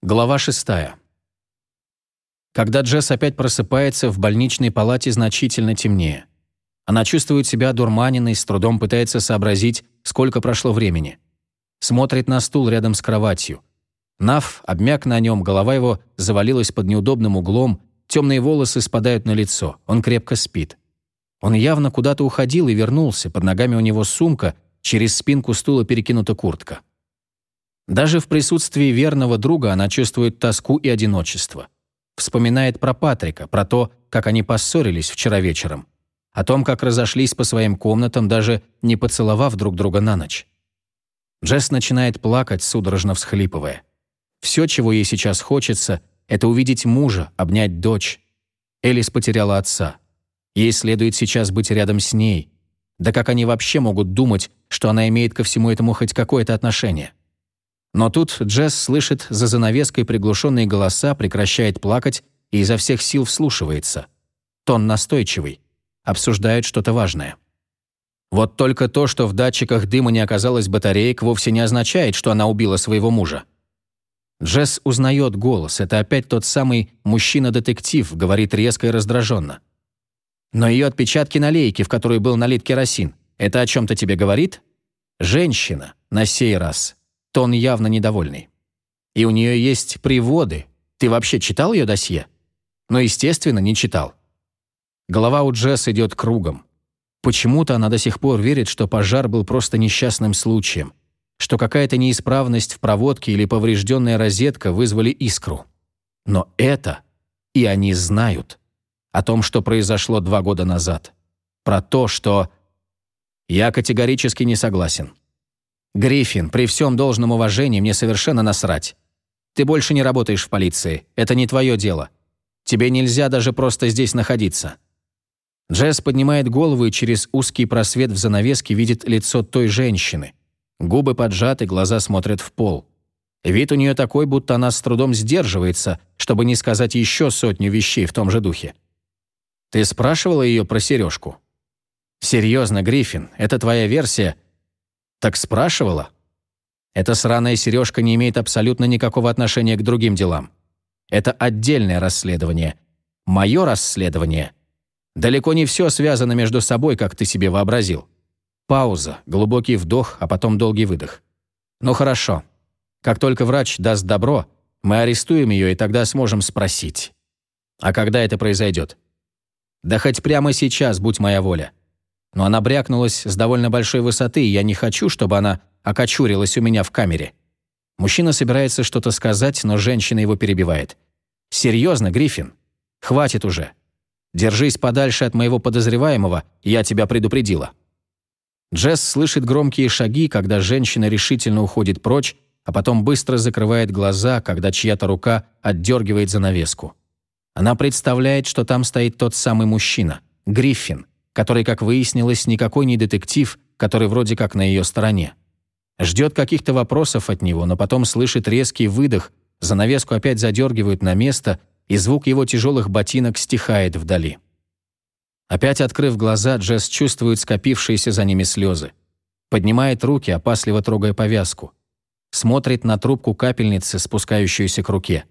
Глава шестая. Когда Джесс опять просыпается, в больничной палате значительно темнее. Она чувствует себя дурманенной, с трудом пытается сообразить, сколько прошло времени. Смотрит на стул рядом с кроватью. Нав обмяк на нем, голова его завалилась под неудобным углом, темные волосы спадают на лицо, он крепко спит. Он явно куда-то уходил и вернулся, под ногами у него сумка, через спинку стула перекинута куртка. Даже в присутствии верного друга она чувствует тоску и одиночество. Вспоминает про Патрика, про то, как они поссорились вчера вечером. О том, как разошлись по своим комнатам, даже не поцеловав друг друга на ночь. Джесс начинает плакать, судорожно всхлипывая. Все, чего ей сейчас хочется, это увидеть мужа, обнять дочь. Элис потеряла отца. Ей следует сейчас быть рядом с ней. Да как они вообще могут думать, что она имеет ко всему этому хоть какое-то отношение? Но тут Джесс слышит за занавеской приглушенные голоса, прекращает плакать и изо всех сил вслушивается. Тон настойчивый. Обсуждают что-то важное. Вот только то, что в датчиках дыма не оказалось батареек, вовсе не означает, что она убила своего мужа. Джесс узнает голос. Это опять тот самый мужчина-детектив, говорит резко и раздраженно. Но ее отпечатки на лейке, в которой был налит керосин, это о чем-то тебе говорит? Женщина, на сей раз. Тон явно недовольный. И у нее есть приводы. Ты вообще читал ее досье? Но, естественно, не читал. Голова у Джесс идет кругом. Почему-то она до сих пор верит, что пожар был просто несчастным случаем что какая-то неисправность в проводке или поврежденная розетка вызвали искру. Но это и они знают о том, что произошло два года назад. Про то, что... Я категорически не согласен. Гриффин, при всем должном уважении, мне совершенно насрать. Ты больше не работаешь в полиции. Это не твое дело. Тебе нельзя даже просто здесь находиться. Джесс поднимает голову и через узкий просвет в занавеске видит лицо той женщины, Губы поджаты, глаза смотрят в пол. Вид у нее такой, будто она с трудом сдерживается, чтобы не сказать еще сотню вещей в том же духе. «Ты спрашивала ее про сережку?» «Серьезно, Гриффин, это твоя версия?» «Так спрашивала?» «Эта сраная сережка не имеет абсолютно никакого отношения к другим делам. Это отдельное расследование. Мое расследование. Далеко не все связано между собой, как ты себе вообразил. Пауза, глубокий вдох, а потом долгий выдох. «Ну хорошо. Как только врач даст добро, мы арестуем ее и тогда сможем спросить. А когда это произойдет? Да хоть прямо сейчас, будь моя воля. Но она брякнулась с довольно большой высоты, и я не хочу, чтобы она окочурилась у меня в камере. Мужчина собирается что-то сказать, но женщина его перебивает. «Серьезно, Гриффин? Хватит уже. Держись подальше от моего подозреваемого, я тебя предупредила». Джесс слышит громкие шаги, когда женщина решительно уходит прочь, а потом быстро закрывает глаза, когда чья-то рука отдергивает занавеску. Она представляет, что там стоит тот самый мужчина, Гриффин, который, как выяснилось, никакой не детектив, который вроде как на ее стороне. Ждет каких-то вопросов от него, но потом слышит резкий выдох, занавеску опять задергивают на место, и звук его тяжелых ботинок стихает вдали. Опять открыв глаза, Джесс чувствует скопившиеся за ними слезы. Поднимает руки, опасливо трогая повязку. Смотрит на трубку капельницы, спускающуюся к руке.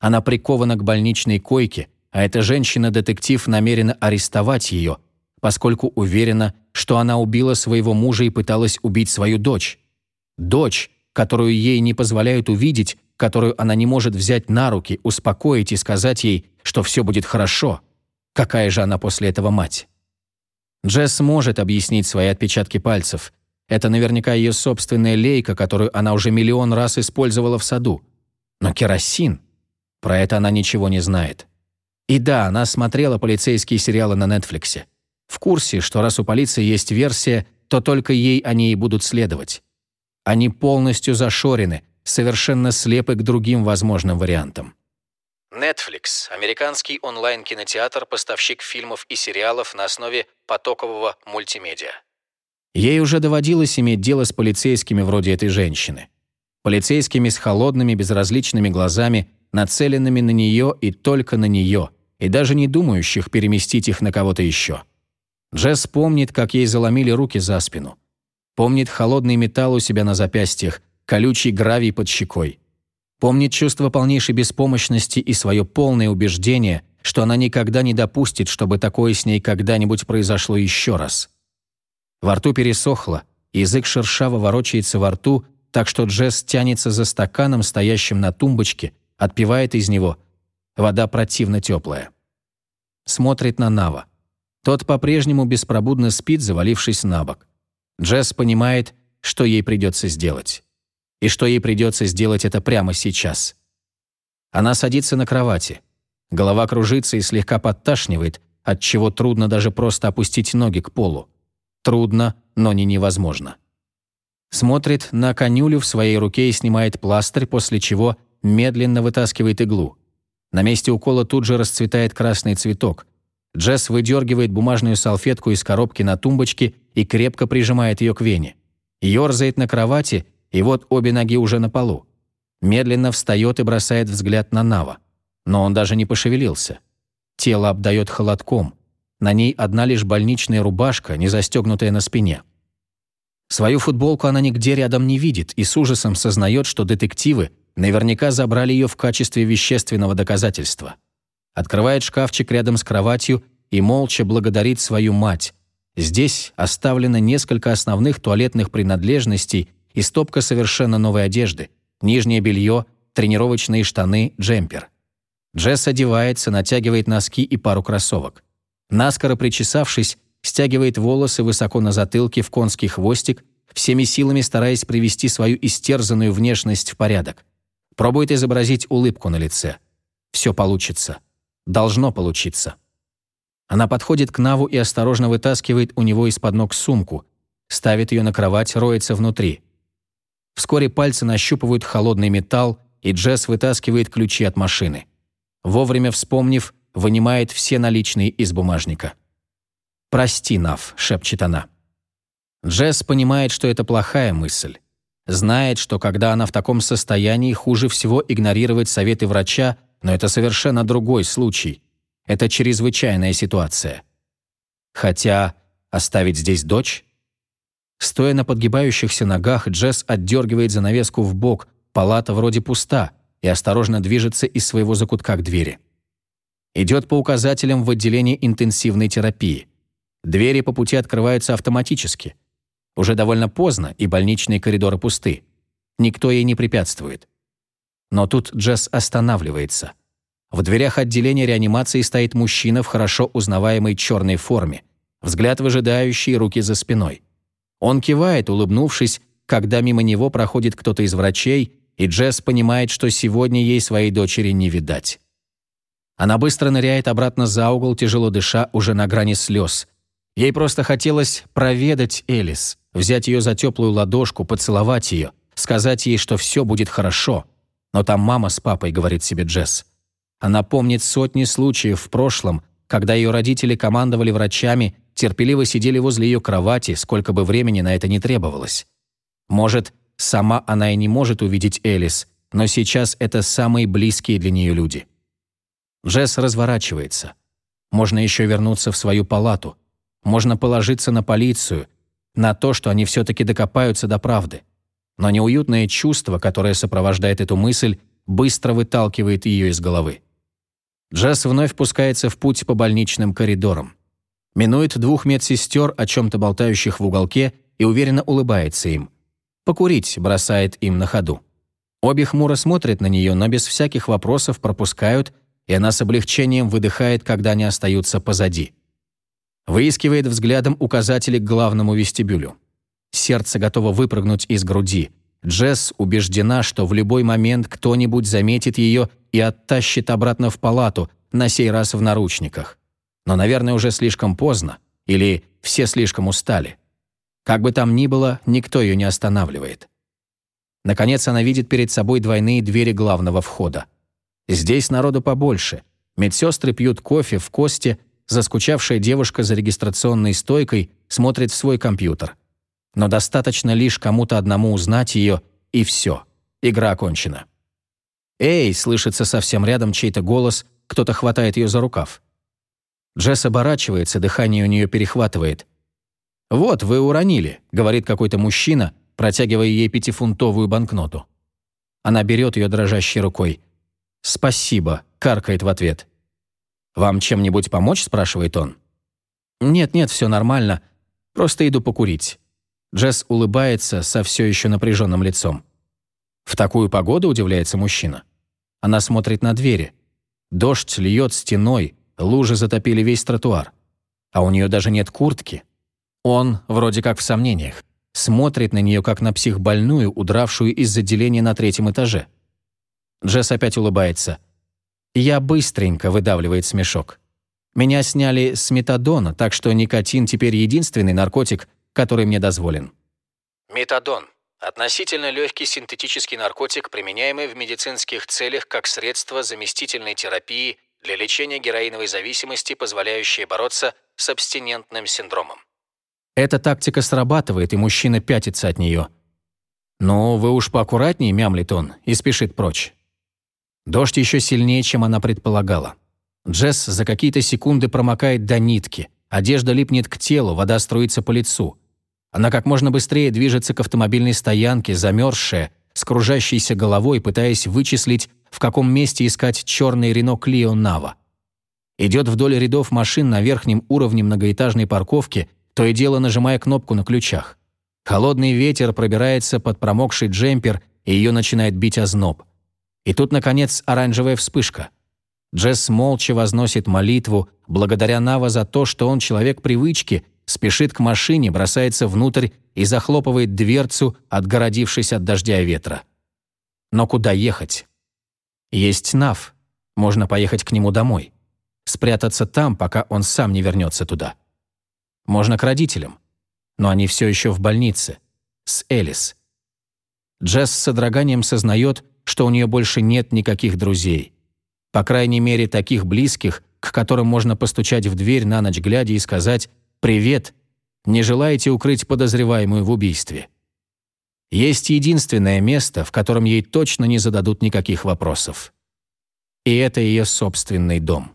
Она прикована к больничной койке, а эта женщина-детектив намерена арестовать ее, поскольку уверена, что она убила своего мужа и пыталась убить свою дочь. Дочь, которую ей не позволяют увидеть, которую она не может взять на руки, успокоить и сказать ей, что все будет хорошо – Какая же она после этого мать? Джесс может объяснить свои отпечатки пальцев. Это наверняка ее собственная лейка, которую она уже миллион раз использовала в саду. Но керосин? Про это она ничего не знает. И да, она смотрела полицейские сериалы на Нетфликсе. В курсе, что раз у полиции есть версия, то только ей они и будут следовать. Они полностью зашорены, совершенно слепы к другим возможным вариантам. Netflix – американский онлайн-кинотеатр, поставщик фильмов и сериалов на основе потокового мультимедиа. Ей уже доводилось иметь дело с полицейскими вроде этой женщины. Полицейскими с холодными, безразличными глазами, нацеленными на нее и только на нее, и даже не думающих переместить их на кого-то еще. Джесс помнит, как ей заломили руки за спину. Помнит холодный металл у себя на запястьях, колючий гравий под щекой. Помнит чувство полнейшей беспомощности и свое полное убеждение, что она никогда не допустит, чтобы такое с ней когда-нибудь произошло еще раз. Во рту пересохло, язык шершаво ворочается во рту, так что Джесс тянется за стаканом, стоящим на тумбочке, отпивает из него. Вода противно теплая. Смотрит на Нава. Тот по-прежнему беспробудно спит, завалившись на бок. Джесс понимает, что ей придется сделать. И что ей придется сделать это прямо сейчас. Она садится на кровати. Голова кружится и слегка подташнивает, от чего трудно даже просто опустить ноги к полу. Трудно, но не невозможно. Смотрит на конюлю в своей руке и снимает пластырь, после чего медленно вытаскивает иглу. На месте укола тут же расцветает красный цветок. Джесс выдергивает бумажную салфетку из коробки на тумбочке и крепко прижимает ее к вене. Ёрзает на кровати, и вот обе ноги уже на полу. Медленно встает и бросает взгляд на Нава. Но он даже не пошевелился. Тело обдает холодком. На ней одна лишь больничная рубашка, не застегнутая на спине. Свою футболку она нигде рядом не видит и с ужасом сознает, что детективы наверняка забрали ее в качестве вещественного доказательства открывает шкафчик рядом с кроватью и молча благодарит свою мать. Здесь оставлено несколько основных туалетных принадлежностей и стопка совершенно новой одежды, нижнее белье, тренировочные штаны, джемпер. Джесс одевается, натягивает носки и пару кроссовок. Наскоро причесавшись, стягивает волосы высоко на затылке в конский хвостик, всеми силами стараясь привести свою истерзанную внешность в порядок. Пробует изобразить улыбку на лице. Все получится. Должно получиться. Она подходит к Наву и осторожно вытаскивает у него из-под ног сумку, ставит ее на кровать, роется внутри. Вскоре пальцы нащупывают холодный металл, и Джесс вытаскивает ключи от машины. Вовремя вспомнив, вынимает все наличные из бумажника. «Прости, Нав», — шепчет она. Джесс понимает, что это плохая мысль. Знает, что когда она в таком состоянии, хуже всего игнорировать советы врача но это совершенно другой случай. Это чрезвычайная ситуация. Хотя оставить здесь дочь? Стоя на подгибающихся ногах, Джесс отдергивает занавеску в бок, палата вроде пуста, и осторожно движется из своего закутка к двери. Идет по указателям в отделении интенсивной терапии. Двери по пути открываются автоматически. Уже довольно поздно, и больничные коридоры пусты. Никто ей не препятствует. Но тут Джесс останавливается. В дверях отделения реанимации стоит мужчина в хорошо узнаваемой черной форме, взгляд выжидающий, руки за спиной. Он кивает, улыбнувшись, когда мимо него проходит кто-то из врачей, и Джесс понимает, что сегодня ей своей дочери не видать. Она быстро ныряет обратно за угол, тяжело дыша, уже на грани слез. Ей просто хотелось проведать Элис, взять ее за теплую ладошку, поцеловать ее, сказать ей, что все будет хорошо. Но там мама с папой, говорит себе Джесс. Она помнит сотни случаев в прошлом, когда ее родители командовали врачами, терпеливо сидели возле ее кровати, сколько бы времени на это не требовалось. Может, сама она и не может увидеть Элис, но сейчас это самые близкие для нее люди. Джесс разворачивается. Можно еще вернуться в свою палату. Можно положиться на полицию, на то, что они все-таки докопаются до правды но неуютное чувство, которое сопровождает эту мысль, быстро выталкивает ее из головы. Джесс вновь пускается в путь по больничным коридорам. Минует двух медсестер, о чем-то болтающих в уголке, и уверенно улыбается им. «Покурить» бросает им на ходу. Обе хмуро смотрят на нее, но без всяких вопросов пропускают, и она с облегчением выдыхает, когда они остаются позади. Выискивает взглядом указатели к главному вестибюлю. Сердце готово выпрыгнуть из груди. Джесс убеждена, что в любой момент кто-нибудь заметит ее и оттащит обратно в палату, на сей раз в наручниках. Но, наверное, уже слишком поздно, или все слишком устали. Как бы там ни было, никто ее не останавливает. Наконец она видит перед собой двойные двери главного входа. Здесь народу побольше. Медсестры пьют кофе в кости, заскучавшая девушка за регистрационной стойкой смотрит в свой компьютер – но достаточно лишь кому-то одному узнать ее, и все. Игра окончена. «Эй!» — слышится совсем рядом чей-то голос, кто-то хватает ее за рукав. Джесс оборачивается, дыхание у нее перехватывает. «Вот, вы уронили», — говорит какой-то мужчина, протягивая ей пятифунтовую банкноту. Она берет ее дрожащей рукой. «Спасибо», — каркает в ответ. «Вам чем-нибудь помочь?» — спрашивает он. «Нет-нет, все нормально. Просто иду покурить». Джесс улыбается со все еще напряженным лицом. «В такую погоду?» — удивляется мужчина. Она смотрит на двери. Дождь льет стеной, лужи затопили весь тротуар. А у нее даже нет куртки. Он, вроде как в сомнениях, смотрит на нее как на психбольную, удравшую из отделения на третьем этаже. Джесс опять улыбается. «Я быстренько», — выдавливает смешок. «Меня сняли с метадона, так что никотин теперь единственный наркотик, который мне дозволен». Метадон – относительно легкий синтетический наркотик, применяемый в медицинских целях как средство заместительной терапии для лечения героиновой зависимости, позволяющее бороться с абстинентным синдромом. Эта тактика срабатывает, и мужчина пятится от нее. «Ну, вы уж поаккуратнее», — мямлит он, и спешит прочь. Дождь еще сильнее, чем она предполагала. Джесс за какие-то секунды промокает до нитки, одежда липнет к телу, вода струится по лицу. Она как можно быстрее движется к автомобильной стоянке, замерзшая, с кружащейся головой, пытаясь вычислить, в каком месте искать черный Рено Клио Нава. Идет вдоль рядов машин на верхнем уровне многоэтажной парковки, то и дело нажимая кнопку на ключах. Холодный ветер пробирается под промокший джемпер, и ее начинает бить озноб. И тут, наконец, оранжевая вспышка. Джесс молча возносит молитву, благодаря Нава за то, что он человек привычки, спешит к машине, бросается внутрь и захлопывает дверцу, отгородившись от дождя и ветра. Но куда ехать? Есть Нав. Можно поехать к нему домой. Спрятаться там, пока он сам не вернется туда. Можно к родителям. Но они все еще в больнице. С Элис. Джесс с содроганием сознает, что у нее больше нет никаких друзей. По крайней мере, таких близких, к которым можно постучать в дверь на ночь глядя и сказать «Привет, не желаете укрыть подозреваемую в убийстве?» Есть единственное место, в котором ей точно не зададут никаких вопросов. И это ее собственный дом.